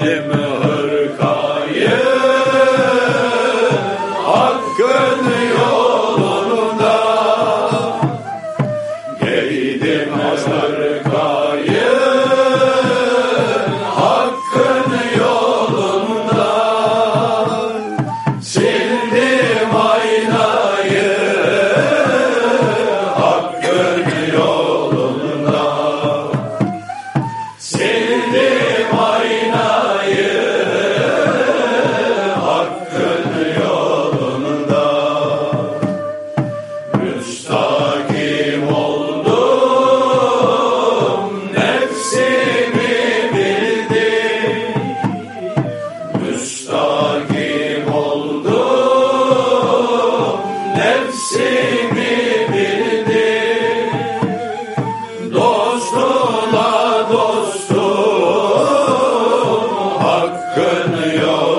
Amen. Yo.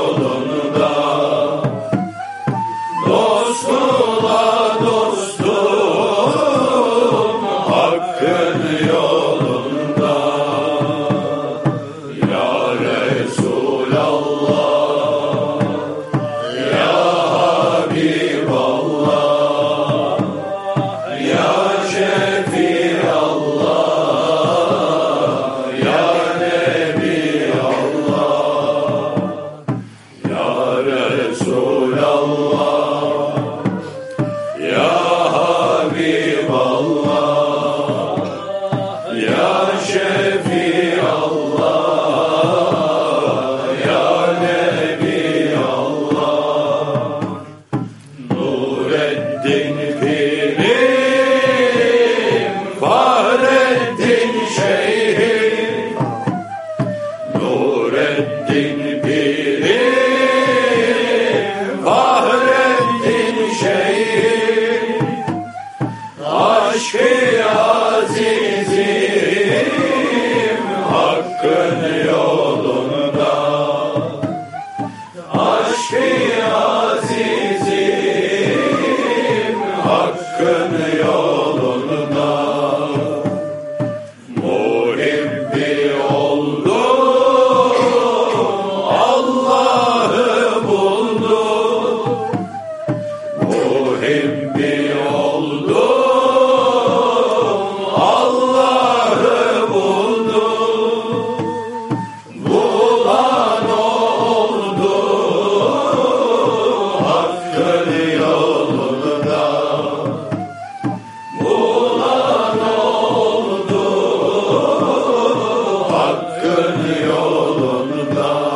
Hakkın yolunda